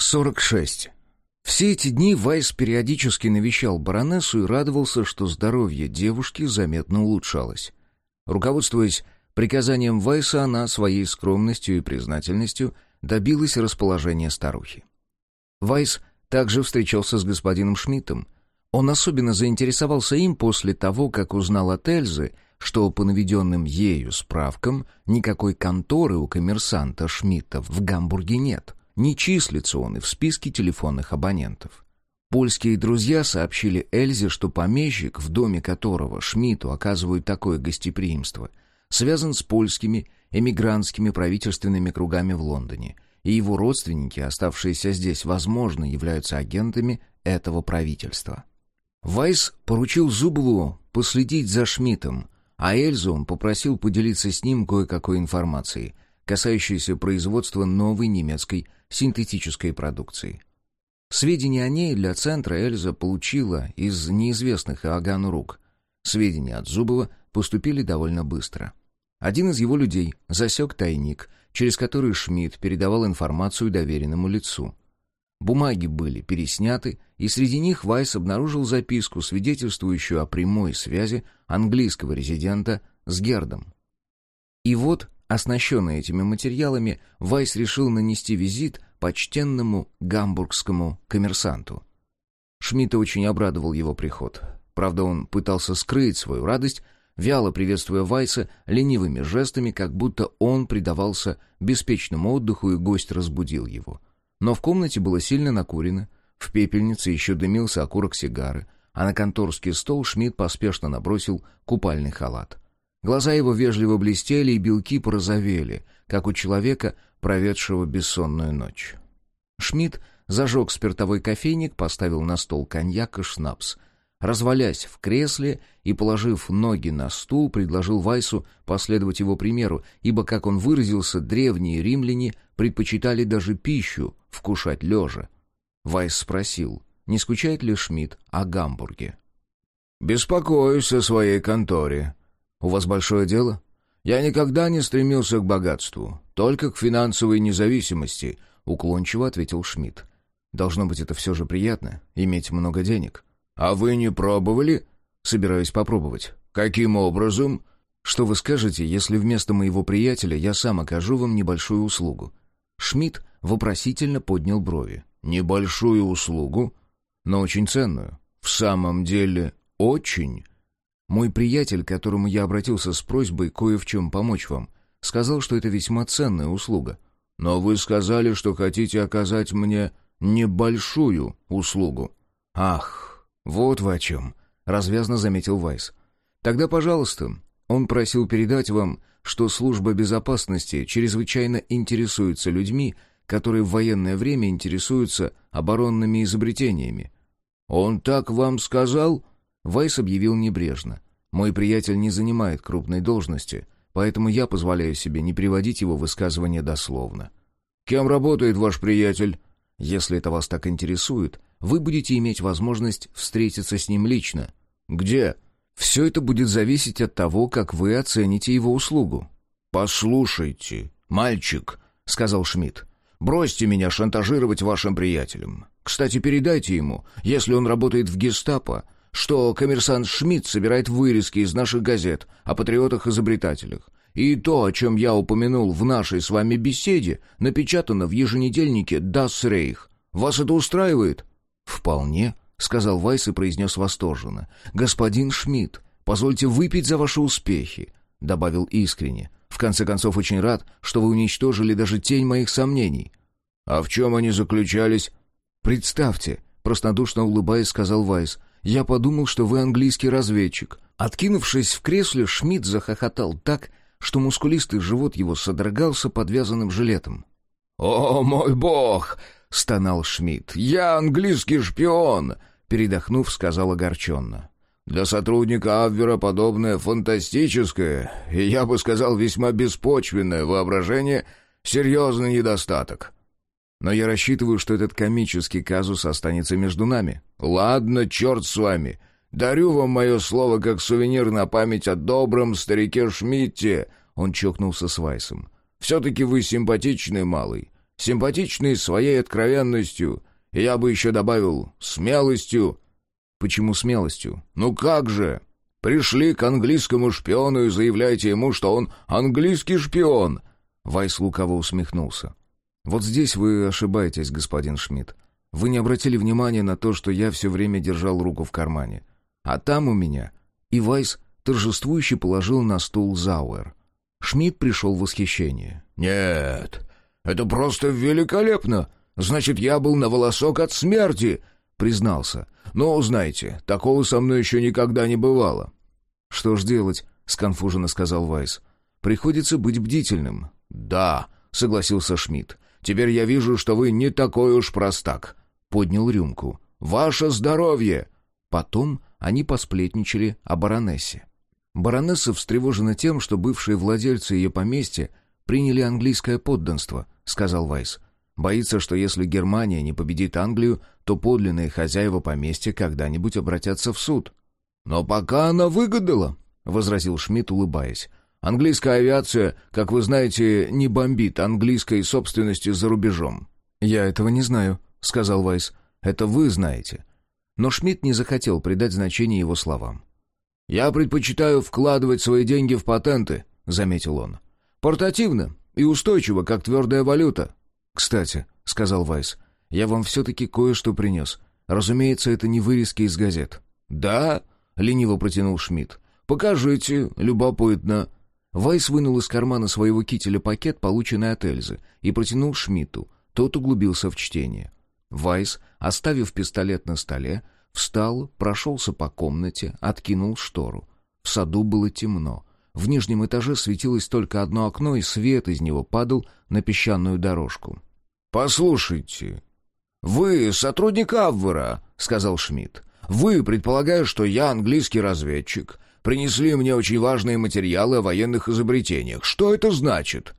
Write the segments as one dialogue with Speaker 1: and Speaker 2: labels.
Speaker 1: 46. Все эти дни Вайс периодически навещал баронессу и радовался, что здоровье девушки заметно улучшалось. Руководствуясь приказанием Вайса, она своей скромностью и признательностью добилась расположения старухи. Вайс также встречался с господином Шмидтом. Он особенно заинтересовался им после того, как узнал от Эльзы, что по наведенным ею справкам никакой конторы у коммерсанта Шмидта в Гамбурге нет. Не числится он и в списке телефонных абонентов. Польские друзья сообщили Эльзе, что помещик, в доме которого Шмидту оказывают такое гостеприимство, связан с польскими эмигрантскими правительственными кругами в Лондоне, и его родственники, оставшиеся здесь, возможно, являются агентами этого правительства. Вайс поручил Зубову последить за Шмидтом, а Эльзу он попросил поделиться с ним кое-какой информацией, касающейся производства новой немецкой синтетической продукции. Сведения о ней для центра Эльза получила из неизвестных Иоганну рук. Сведения от Зубова поступили довольно быстро. Один из его людей засек тайник, через который Шмидт передавал информацию доверенному лицу. Бумаги были пересняты, и среди них Вайс обнаружил записку, свидетельствующую о прямой связи английского резидента с Гердом. И вот Оснащенный этими материалами, Вайс решил нанести визит почтенному гамбургскому коммерсанту. Шмидта очень обрадовал его приход. Правда, он пытался скрыть свою радость, вяло приветствуя Вайса ленивыми жестами, как будто он предавался беспечному отдыху, и гость разбудил его. Но в комнате было сильно накурено, в пепельнице еще дымился окурок сигары, а на конторский стол Шмидт поспешно набросил купальный халат — Глаза его вежливо блестели, и белки порозовели, как у человека, проведшего бессонную ночь. Шмидт зажег спиртовой кофейник, поставил на стол коньяк и шнапс. Развалясь в кресле и положив ноги на стул, предложил Вайсу последовать его примеру, ибо, как он выразился, древние римляне предпочитали даже пищу вкушать лежа. Вайс спросил, не скучает ли Шмидт о Гамбурге.
Speaker 2: «Беспокоюсь о своей конторе», «У вас большое дело?» «Я никогда не стремился к богатству, только к финансовой независимости», — уклончиво ответил Шмидт.
Speaker 1: «Должно быть, это все же приятно, иметь много денег».
Speaker 2: «А вы не пробовали?»
Speaker 1: «Собираюсь попробовать».
Speaker 2: «Каким образом?»
Speaker 1: «Что вы скажете, если вместо моего приятеля я сам окажу вам небольшую услугу?» Шмидт вопросительно поднял брови.
Speaker 2: «Небольшую услугу?»
Speaker 1: «Но очень ценную».
Speaker 2: «В самом деле, очень?»
Speaker 1: Мой приятель, к которому я обратился с просьбой кое в чем помочь вам, сказал, что это весьма ценная услуга.
Speaker 2: Но вы сказали, что хотите оказать мне небольшую услугу.
Speaker 1: Ах, вот вы о чем, развязно заметил Вайс. Тогда, пожалуйста, он просил передать вам, что служба безопасности чрезвычайно интересуется людьми, которые в военное время интересуются оборонными изобретениями.
Speaker 2: Он так вам сказал?
Speaker 1: Вайс объявил небрежно. «Мой приятель не занимает крупной должности, поэтому я позволяю себе не приводить его высказывания дословно».
Speaker 2: «Кем работает ваш приятель?»
Speaker 1: «Если это вас так интересует, вы будете иметь возможность встретиться с ним лично».
Speaker 2: «Где?»
Speaker 1: «Все это будет зависеть от того, как вы оцените его услугу».
Speaker 2: «Послушайте, мальчик», — сказал Шмидт, — «бросьте меня шантажировать вашим приятелем. Кстати, передайте ему, если он работает в гестапо, что коммерсант Шмидт собирает вырезки из наших газет о патриотах-изобретателях. И то, о чем я упомянул в нашей с вами беседе, напечатано в еженедельнике «Das Reich». Вас это устраивает?»
Speaker 1: «Вполне», — сказал Вайс и произнес восторженно. «Господин Шмидт, позвольте выпить за ваши успехи», — добавил искренне. «В конце концов, очень рад, что вы уничтожили даже тень моих сомнений».
Speaker 2: «А в чем они заключались?»
Speaker 1: «Представьте», — простодушно улыбаясь, сказал Вайс, я подумал, что вы английский разведчик». Откинувшись в кресле, Шмидт захохотал так, что мускулистый живот его содрогался подвязанным жилетом.
Speaker 2: «О, мой бог!» — стонал Шмидт. «Я английский шпион!» — передохнув, сказал огорченно. «Для сотрудника Абвера подобное фантастическое, и я бы сказал, весьма беспочвенное воображение — серьезный недостаток.
Speaker 1: Но я рассчитываю, что этот комический казус останется между нами.
Speaker 2: Ладно, черт с вами. Дарю вам мое слово как сувенир на память о добром старике Шмидте. Он чокнулся с Вайсом. Все-таки вы симпатичный малый. Симпатичный своей откровенностью, и я бы еще добавил смелостью».
Speaker 1: «Почему смелостью?»
Speaker 2: «Ну как же! Пришли к английскому шпиону и заявляете ему, что он английский шпион!»
Speaker 1: Вайс лукаво усмехнулся. «Вот здесь вы ошибаетесь, господин Шмидт. Вы не обратили внимания на то, что я все время держал руку в кармане. А там у меня...» И Вайс торжествующе положил на стул Зауэр. Шмидт пришел в восхищение.
Speaker 2: «Нет, это просто великолепно! Значит, я был на волосок от смерти!» признался. «Но, знаете, такого со мной еще никогда не бывало».
Speaker 1: «Что ж делать?» — сконфуженно сказал Вайс. «Приходится быть бдительным».
Speaker 2: «Да», — согласился Шмидт. «Теперь я вижу, что вы не такой уж простак». Поднял рюмку. «Ваше здоровье!»
Speaker 1: Потом они посплетничали о баронессе. Баронесса встревожена тем, что бывшие владельцы ее поместья приняли английское подданство, сказал Вайс. Боится, что если Германия не победит Англию, то подлинные хозяева поместья когда-нибудь обратятся в суд.
Speaker 2: «Но пока она выгадала», — возразил Шмидт, улыбаясь. «Английская авиация, как вы знаете, не бомбит английской собственности за рубежом».
Speaker 1: «Я этого не знаю», — сказал Вайс. «Это вы знаете». Но Шмидт не захотел придать значение его словам.
Speaker 2: «Я предпочитаю вкладывать свои деньги в патенты», — заметил он. «Портативно и устойчиво, как твердая валюта.
Speaker 1: «Кстати», — сказал Вайс, — «я вам все-таки кое-что принес. Разумеется, это не вырезки из газет».
Speaker 2: «Да?» — лениво протянул Шмидт. «Покажите, любопытно».
Speaker 1: Вайс вынул из кармана своего кителя пакет, полученный от Эльзы, и протянул Шмидту. Тот углубился в чтение. Вайс, оставив пистолет на столе, встал, прошелся по комнате, откинул штору. В саду было темно. В нижнем этаже светилось только одно окно, и свет из него падал на песчаную дорожку.
Speaker 2: «Послушайте, вы сотрудник Абвера», — сказал Шмидт. «Вы, предполагая, что я английский разведчик, принесли мне очень важные материалы о военных изобретениях. Что это значит?»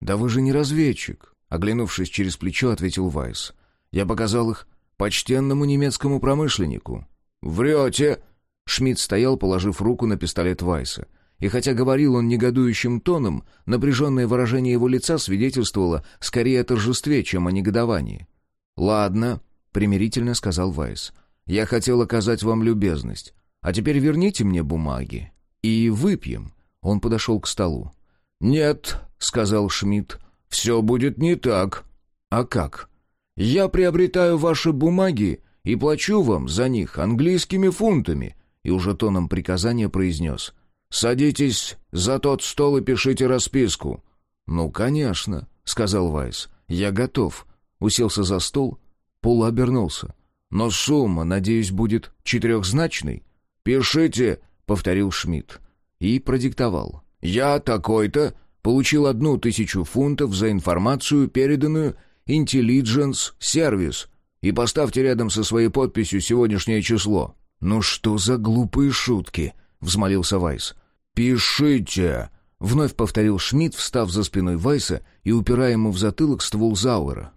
Speaker 1: «Да вы же не разведчик», — оглянувшись через плечо, ответил Вайс. «Я показал их почтенному немецкому промышленнику».
Speaker 2: «Врете!»
Speaker 1: Шмидт стоял, положив руку на пистолет Вайса. И хотя говорил он негодующим тоном, напряженное выражение его лица свидетельствовало скорее о торжестве, чем о негодовании. «Ладно», — примирительно сказал Вайс, — «я хотел оказать вам любезность. А теперь верните мне бумаги. И выпьем». Он подошел к столу.
Speaker 2: «Нет», — сказал Шмидт, — «все будет не так».
Speaker 1: «А как?»
Speaker 2: «Я приобретаю ваши бумаги и плачу вам за них английскими фунтами», и уже тоном приказания произнес — «Садитесь за тот стол и пишите расписку».
Speaker 1: «Ну, конечно», — сказал Вайс. «Я готов». Уселся за стол, Пол обернулся. «Но сумма, надеюсь, будет четырехзначной?»
Speaker 2: «Пишите», — повторил Шмидт.
Speaker 1: И продиктовал.
Speaker 2: «Я такой-то получил одну тысячу фунтов за информацию, переданную Intelligence Service, и поставьте рядом со своей подписью сегодняшнее число».
Speaker 1: «Ну что за глупые шутки?» — взмолился Вайс.
Speaker 2: «Пишите!» — вновь повторил Шмидт, встав за спиной Вайса и упирая ему в затылок ствол Зауэра.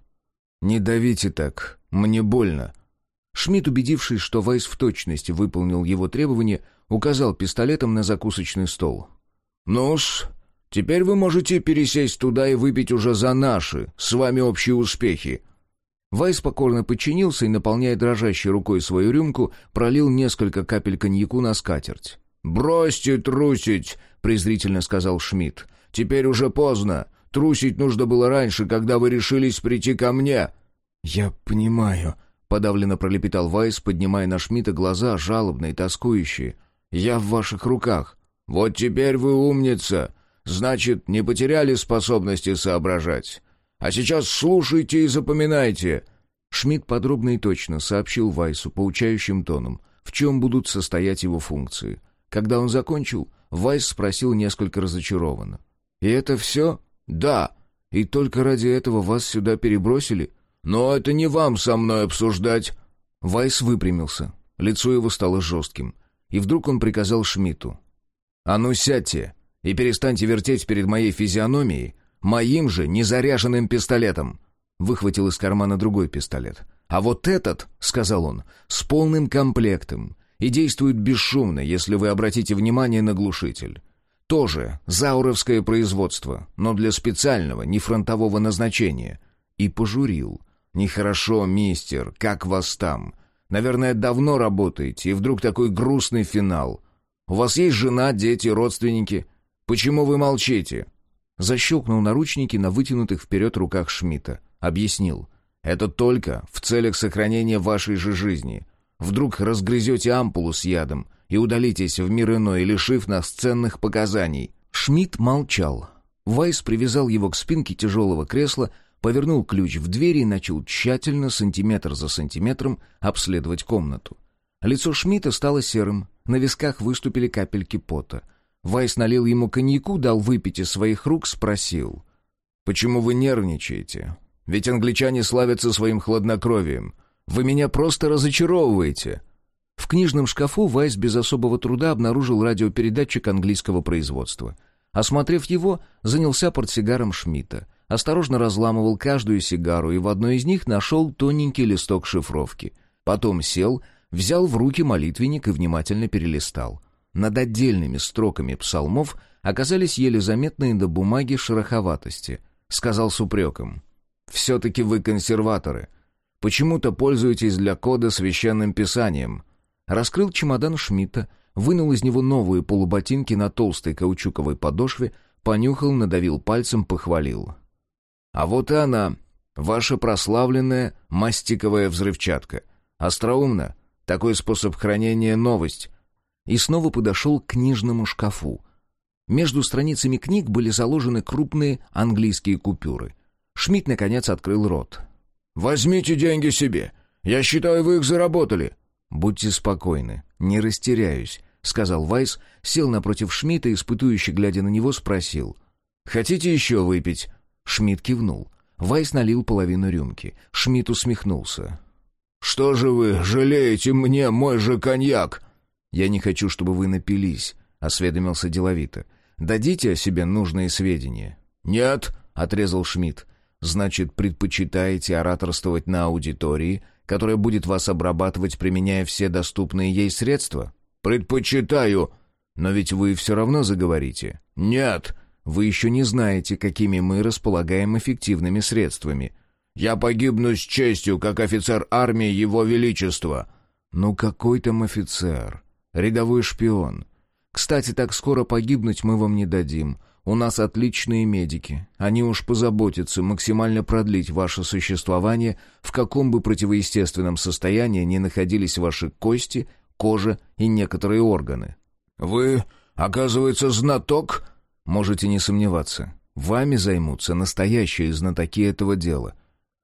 Speaker 1: «Не давите так, мне больно». Шмидт, убедившись, что Вайс в точности выполнил его требования, указал пистолетом на закусочный стол.
Speaker 2: «Ну-с, теперь вы можете пересесть туда и выпить уже за наши, с вами общие успехи».
Speaker 1: Вайс покорно подчинился и, наполняя дрожащей рукой свою рюмку, пролил несколько капель коньяку на скатерть.
Speaker 2: «Бросьте трусить!» — презрительно сказал Шмидт. «Теперь уже поздно. Трусить нужно было раньше, когда вы решились прийти ко мне».
Speaker 1: «Я понимаю», — подавленно пролепетал Вайс, поднимая на Шмидта глаза, жалобные, тоскующие. «Я в ваших руках».
Speaker 2: «Вот теперь вы умница. Значит, не потеряли способности соображать. А сейчас слушайте и запоминайте».
Speaker 1: Шмидт подробно и точно сообщил Вайсу поучающим тоном, в чем будут состоять его функции. Когда он закончил, Вайс спросил несколько разочарованно. «И это все?»
Speaker 2: «Да.
Speaker 1: И только ради этого вас сюда перебросили?»
Speaker 2: «Но это не вам со мной обсуждать».
Speaker 1: Вайс выпрямился. Лицо его стало жестким. И вдруг он приказал Шмидту. «А ну сядьте и перестаньте вертеть перед моей физиономией моим же незаряженным пистолетом!» Выхватил из кармана другой пистолет. «А вот этот, — сказал он, — с полным комплектом, и действует бесшумно, если вы обратите внимание на глушитель. Тоже зауровское производство, но для специального, не фронтового назначения. и пожурил. «Нехорошо, мистер, как вас там? Наверное, давно работаете, и вдруг такой грустный финал. У вас есть жена, дети, родственники. Почему вы молчите?» Защелкнул наручники на вытянутых вперед руках Шмидта. Объяснил. «Это только в целях сохранения вашей же жизни. Вдруг разгрызете ампулу с ядом и удалитесь в мир иной, лишив нас ценных показаний». Шмидт молчал. Вайс привязал его к спинке тяжелого кресла, повернул ключ в двери и начал тщательно, сантиметр за сантиметром, обследовать комнату. Лицо Шмидта стало серым, на висках выступили капельки пота. Вайс налил ему коньяку, дал выпить из своих рук, спросил. «Почему вы нервничаете? Ведь англичане славятся своим хладнокровием. Вы меня просто разочаровываете». В книжном шкафу Вайс без особого труда обнаружил радиопередатчик английского производства. Осмотрев его, занялся портсигаром Шмидта. Осторожно разламывал каждую сигару и в одной из них нашел тоненький листок шифровки. Потом сел, взял в руки молитвенник и внимательно перелистал. Над отдельными строками псалмов оказались еле заметные до бумаги шероховатости. Сказал с упреком. «Все-таки вы консерваторы. Почему-то пользуетесь для кода священным писанием». Раскрыл чемодан Шмидта, вынул из него новые полуботинки на толстой каучуковой подошве, понюхал, надавил пальцем, похвалил. А вот и она, ваша прославленная мастиковая взрывчатка. Остроумно. Такой способ хранения — новость. И снова подошел к книжному шкафу. Между страницами книг были заложены крупные английские купюры. Шмидт, наконец, открыл рот. «Возьмите деньги себе. Я считаю, вы их заработали». «Будьте спокойны, не растеряюсь», — сказал Вайс, сел напротив Шмидта и, испытующе глядя на него, спросил. «Хотите еще выпить?» Шмидт кивнул. Вайс налил половину рюмки. Шмидт усмехнулся. «Что же вы жалеете мне мой же коньяк?» «Я не хочу, чтобы вы напились», — осведомился деловито. «Дадите о себе нужные сведения?» «Нет», — отрезал Шмидт. «Значит, предпочитаете ораторствовать на аудитории, которая будет вас обрабатывать, применяя все доступные ей средства?» «Предпочитаю». «Но ведь вы все равно заговорите». «Нет», вы еще не знаете, какими мы располагаем эффективными средствами. Я погибну с честью, как офицер армии Его Величества». «Ну какой там офицер? Рядовой шпион. Кстати, так скоро погибнуть мы вам не дадим. У нас отличные медики. Они уж позаботятся максимально продлить ваше существование, в каком бы противоестественном состоянии ни находились ваши кости, кожа и некоторые органы».
Speaker 2: «Вы, оказывается, знаток?»
Speaker 1: Можете не сомневаться. Вами займутся настоящие знатоки этого дела.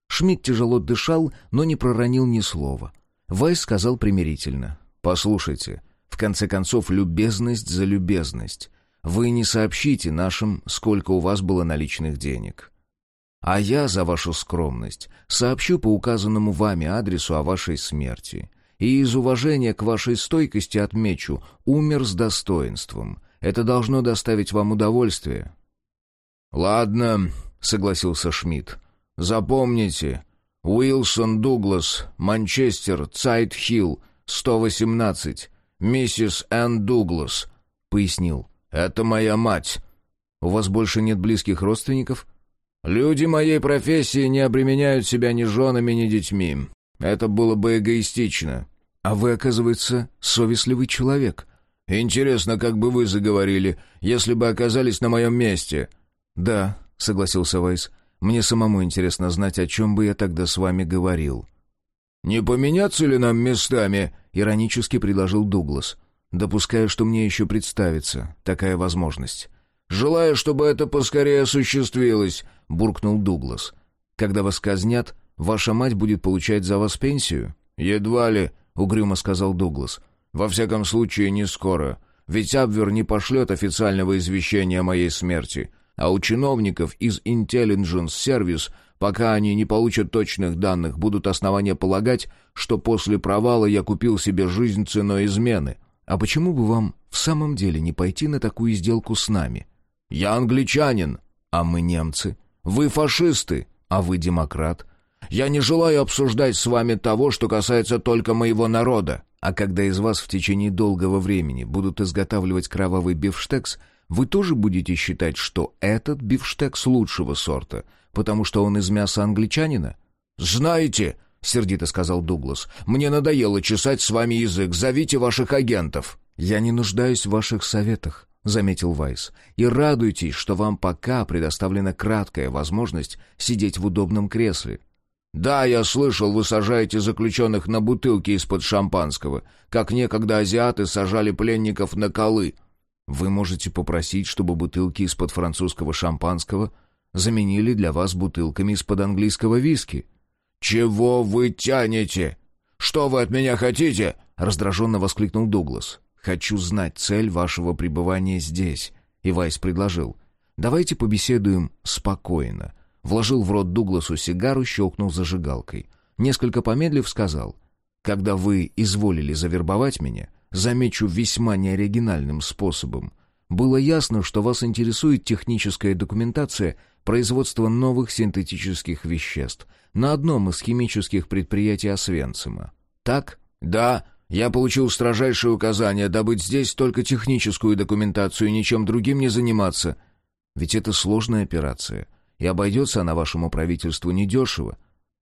Speaker 1: Шмидт тяжело дышал, но не проронил ни слова. Вайс сказал примирительно. «Послушайте, в конце концов, любезность за любезность. Вы не сообщите нашим, сколько у вас было наличных денег. А я за вашу скромность сообщу по указанному вами адресу о вашей смерти. И из уважения к вашей стойкости отмечу, умер с достоинством. Это должно доставить вам удовольствие».
Speaker 2: «Ладно», — согласился Шмидт. «Запомните. Уилсон Дуглас, Манчестер, Цайт-Хилл, 118. Миссис Энн Дуглас», — пояснил. «Это моя мать».
Speaker 1: «У вас больше нет близких родственников?»
Speaker 2: «Люди моей профессии не обременяют себя ни женами, ни детьми. Это было бы эгоистично».
Speaker 1: «А вы, оказывается, совестливый человек»,
Speaker 2: «Интересно, как бы вы заговорили, если бы оказались на моем месте?»
Speaker 1: «Да», — согласился Вайс. «Мне самому интересно знать, о чем бы я тогда с вами говорил».
Speaker 2: «Не поменяться ли нам местами?»
Speaker 1: — иронически предложил Дуглас. «Допускаю, что мне еще представится такая возможность».
Speaker 2: «Желаю, чтобы это поскорее осуществилось», — буркнул Дуглас.
Speaker 1: «Когда вас казнят, ваша мать будет получать за вас пенсию?»
Speaker 2: «Едва ли», —
Speaker 1: угрюмо сказал Дуглас.
Speaker 2: Во всяком случае, не скоро. Ведь Абвер не пошлет официального извещения о моей смерти. А у чиновников из Intelligence Service, пока они не получат точных данных, будут основания полагать, что после провала я купил себе жизнь ценой измены.
Speaker 1: А почему бы вам в самом деле не пойти на такую сделку с нами?
Speaker 2: Я англичанин,
Speaker 1: а мы немцы.
Speaker 2: Вы фашисты,
Speaker 1: а вы демократ.
Speaker 2: Я не желаю обсуждать с вами того, что касается только моего народа.
Speaker 1: А когда из вас в течение долгого времени будут изготавливать кровавый бифштекс, вы тоже будете считать, что этот бифштекс лучшего сорта, потому что он из мяса англичанина?
Speaker 2: «Знаете», — сердито сказал Дуглас, — «мне надоело чесать с вами язык. Зовите ваших агентов».
Speaker 1: «Я не нуждаюсь в ваших советах», — заметил Вайс. «И радуйтесь, что вам пока предоставлена краткая возможность сидеть в удобном кресле.
Speaker 2: «Да, я слышал, вы сажаете заключенных на бутылки из-под шампанского, как некогда азиаты сажали пленников на колы».
Speaker 1: «Вы можете попросить, чтобы бутылки из-под французского шампанского заменили для вас бутылками из-под английского виски».
Speaker 2: «Чего вы тянете? Что вы от меня хотите?» — раздраженно воскликнул Дуглас.
Speaker 1: «Хочу знать цель вашего пребывания здесь», — и Вайс предложил. «Давайте побеседуем спокойно». Вложил в рот Дугласу сигару, щелкнул зажигалкой. Несколько помедлив сказал. «Когда вы изволили завербовать меня, замечу весьма неоригинальным способом. Было ясно, что вас интересует техническая документация производства новых синтетических веществ на одном из химических предприятий Освенцима. Так?
Speaker 2: Да, я получил строжайшее указание добыть здесь только техническую документацию и ничем другим не заниматься.
Speaker 1: Ведь это сложная операция, и обойдется она вашему правительству недешево.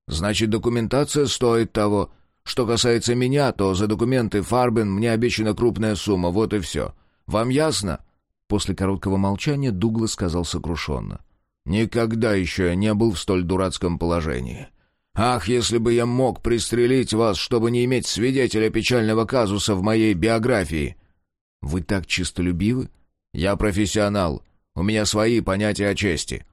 Speaker 2: Значит, документация стоит того. Что касается меня, то за документы Фарбен мне обещана крупная сумма, вот и все. Вам ясно?»
Speaker 1: После короткого молчания Дуглас сказал сокрушенно.
Speaker 2: «Никогда еще я не был в столь дурацком положении. Ах, если бы я мог пристрелить вас, чтобы не иметь свидетеля печального казуса в моей биографии!»
Speaker 1: «Вы так чистолюбивы?»
Speaker 2: «Я профессионал. У меня свои понятия о чести».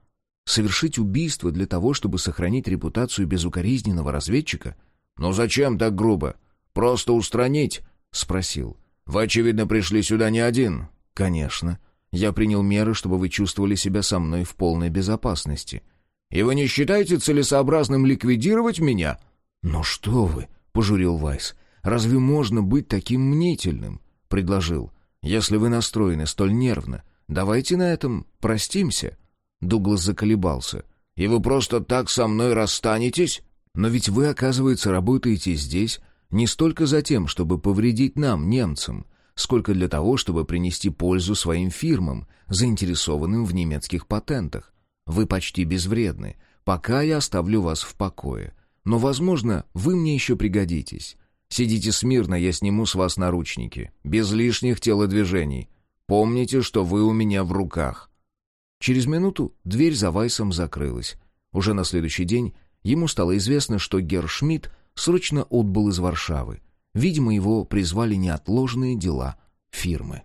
Speaker 1: «Совершить убийство для того, чтобы сохранить репутацию безукоризненного разведчика?»
Speaker 2: «Ну зачем так грубо? Просто устранить?» — спросил. «Вы, очевидно, пришли сюда не один».
Speaker 1: «Конечно. Я принял меры, чтобы вы чувствовали себя со мной в полной безопасности».
Speaker 2: «И вы не считаете целесообразным ликвидировать меня?»
Speaker 1: «Ну что вы», — пожурил Вайс, — «разве можно быть таким мнительным?» — предложил. «Если вы настроены столь нервно, давайте на этом простимся». Дуглас заколебался.
Speaker 2: «И вы просто так со мной расстанетесь?»
Speaker 1: Но ведь вы, оказывается, работаете здесь не столько за тем, чтобы повредить нам, немцам, сколько для того, чтобы принести пользу своим фирмам, заинтересованным в немецких патентах. Вы почти безвредны, пока я оставлю вас в покое. Но, возможно, вы мне еще пригодитесь. Сидите смирно, я сниму с вас наручники, без лишних телодвижений. Помните, что вы у меня в руках». Через минуту дверь за Вайсом закрылась. Уже на следующий день Ему стало известно, что Герр Шмидт срочно отбыл из Варшавы. Видимо, его призвали неотложные дела фирмы.